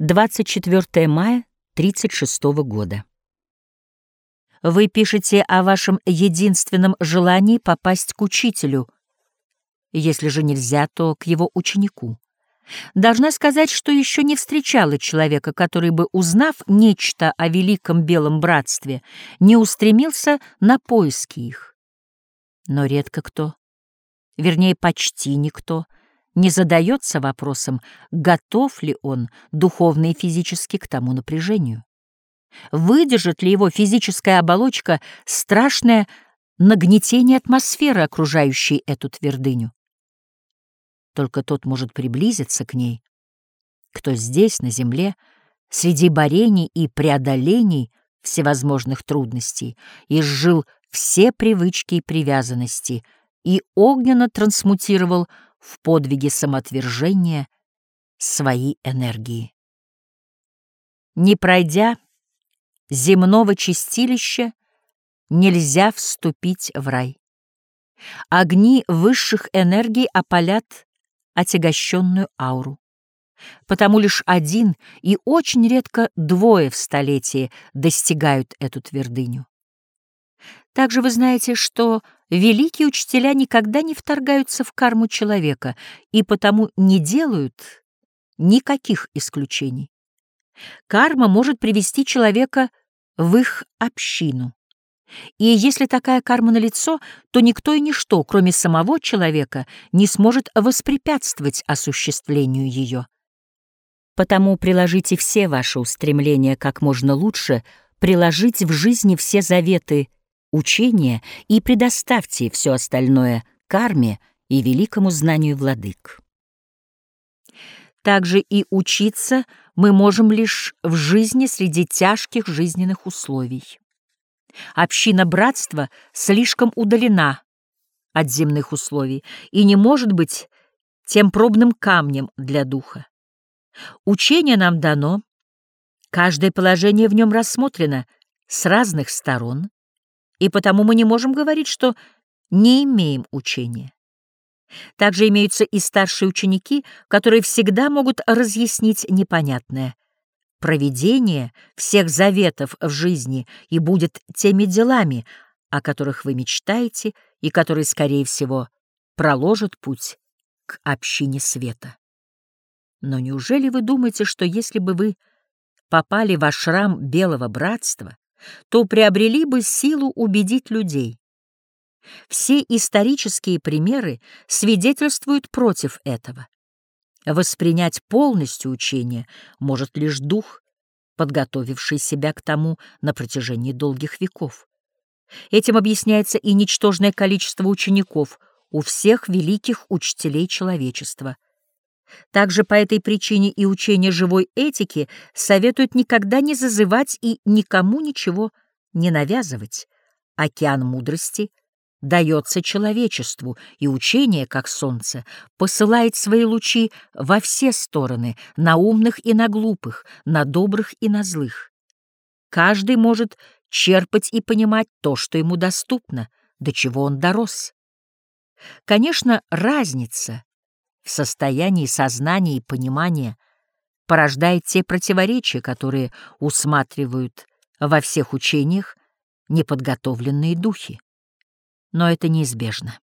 24 мая 36 года. Вы пишете о вашем единственном желании попасть к учителю, если же нельзя, то к его ученику. Должна сказать, что еще не встречала человека, который бы, узнав нечто о великом белом братстве, не устремился на поиски их. Но редко кто, вернее, почти никто, не задается вопросом, готов ли он духовно и физически к тому напряжению. Выдержит ли его физическая оболочка страшное нагнетение атмосферы, окружающей эту твердыню? Только тот может приблизиться к ней, кто здесь, на земле, среди борений и преодолений всевозможных трудностей, изжил все привычки и привязанности и огненно трансмутировал в подвиге самоотвержения свои энергии. Не пройдя земного чистилища, нельзя вступить в рай. Огни высших энергий опалят отягощенную ауру. Потому лишь один и очень редко двое в столетии достигают эту твердыню. Также вы знаете, что великие учителя никогда не вторгаются в карму человека и потому не делают никаких исключений. Карма может привести человека в их общину. И если такая карма налицо, то никто и ничто, кроме самого человека, не сможет воспрепятствовать осуществлению ее. Потому приложите все ваши устремления как можно лучше, приложите в жизни все заветы учения и предоставьте все остальное карме и великому знанию владык. Также и учиться мы можем лишь в жизни среди тяжких жизненных условий. Община братства слишком удалена от земных условий и не может быть тем пробным камнем для духа. Учение нам дано, каждое положение в нем рассмотрено с разных сторон, и потому мы не можем говорить, что не имеем учения. Также имеются и старшие ученики, которые всегда могут разъяснить непонятное — проведение всех заветов в жизни и будет теми делами, о которых вы мечтаете и которые, скорее всего, проложат путь к общине света. Но неужели вы думаете, что если бы вы попали в ашрам Белого Братства, то приобрели бы силу убедить людей? Все исторические примеры свидетельствуют против этого. Воспринять полностью учение может лишь дух, подготовивший себя к тому на протяжении долгих веков. Этим объясняется и ничтожное количество учеников у всех великих учителей человечества. Также по этой причине и учение живой этики советует никогда не зазывать и никому ничего не навязывать. Океан мудрости дается человечеству, и учение, как солнце, посылает свои лучи во все стороны, на умных и на глупых, на добрых и на злых. Каждый может черпать и понимать то, что ему доступно, до чего он дорос. Конечно, разница в состоянии сознания и понимания порождает те противоречия, которые усматривают во всех учениях неподготовленные духи но это неизбежно.